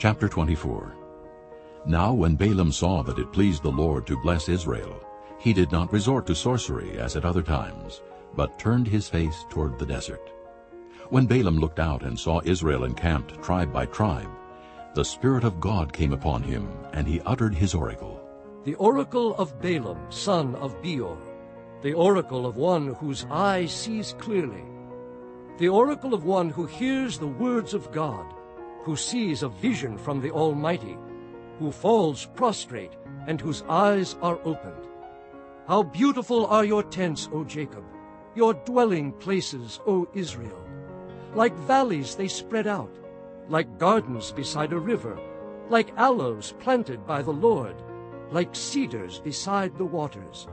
Chapter 24 Now when Balaam saw that it pleased the Lord to bless Israel, he did not resort to sorcery as at other times, but turned his face toward the desert. When Balaam looked out and saw Israel encamped tribe by tribe, the Spirit of God came upon him, and he uttered his oracle. The oracle of Balaam, son of Beor, the oracle of one whose eye sees clearly, the oracle of one who hears the words of God, who sees a vision from the Almighty, who falls prostrate, and whose eyes are opened. How beautiful are your tents, O Jacob, your dwelling places, O Israel! Like valleys they spread out, like gardens beside a river, like aloes planted by the Lord, like cedars beside the waters.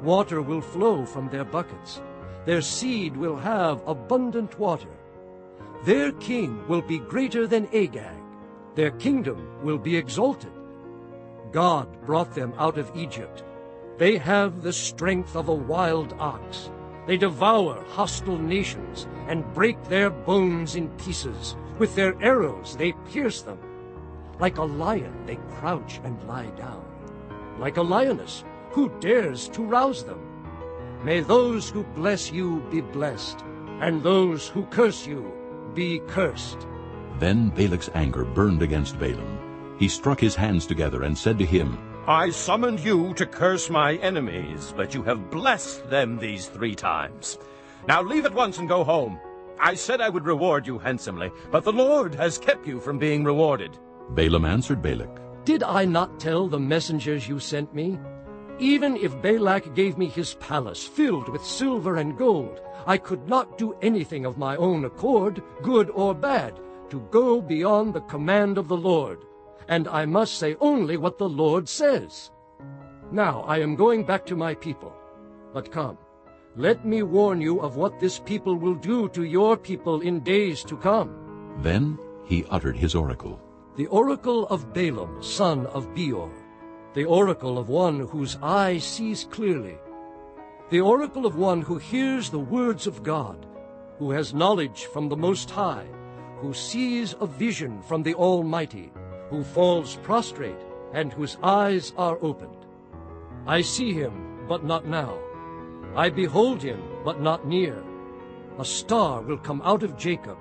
Water will flow from their buckets. Their seed will have abundant water. Their king will be greater than Agag. Their kingdom will be exalted. God brought them out of Egypt. They have the strength of a wild ox. They devour hostile nations and break their bones in pieces. With their arrows they pierce them. Like a lion they crouch and lie down. Like a lioness, who dares to rouse them? May those who bless you be blessed, and those who curse you be cursed. Then Balak's anger burned against Balaam. He struck his hands together and said to him, I summoned you to curse my enemies, but you have blessed them these three times. Now leave at once and go home. I said I would reward you handsomely, but the Lord has kept you from being rewarded. Balaam answered Balak, Did I not tell the messengers you sent me? Even if Balak gave me his palace filled with silver and gold, I could not do anything of my own accord, good or bad, to go beyond the command of the Lord. And I must say only what the Lord says. Now I am going back to my people. But come, let me warn you of what this people will do to your people in days to come. Then he uttered his oracle. The oracle of Balaam, son of Beor, the oracle of one whose eye sees clearly, the oracle of one who hears the words of God, who has knowledge from the Most High, who sees a vision from the Almighty, who falls prostrate, and whose eyes are opened. I see him, but not now. I behold him, but not near. A star will come out of Jacob.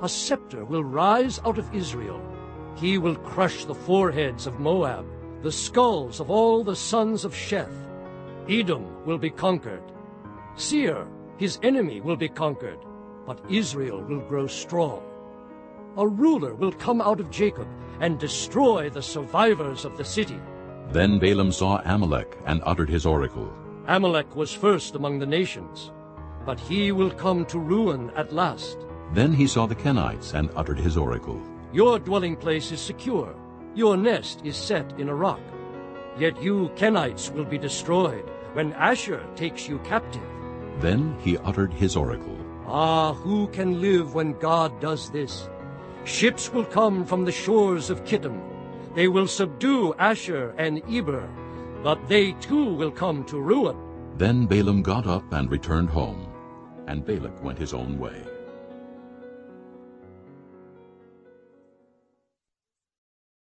A scepter will rise out of Israel. He will crush the foreheads of Moab, the skulls of all the sons of Sheth. Edom will be conquered. Seir, his enemy, will be conquered, but Israel will grow strong. A ruler will come out of Jacob and destroy the survivors of the city. Then Balaam saw Amalek and uttered his oracle. Amalek was first among the nations, but he will come to ruin at last. Then he saw the Kenites and uttered his oracle. Your dwelling place is secure. Your nest is set in a rock. Yet you Kenites will be destroyed when Ashur takes you captive. Then he uttered his oracle. Ah, who can live when God does this? Ships will come from the shores of Kittim. They will subdue Ashur and Eber, but they too will come to ruin. Then Balaam got up and returned home, and Balak went his own way.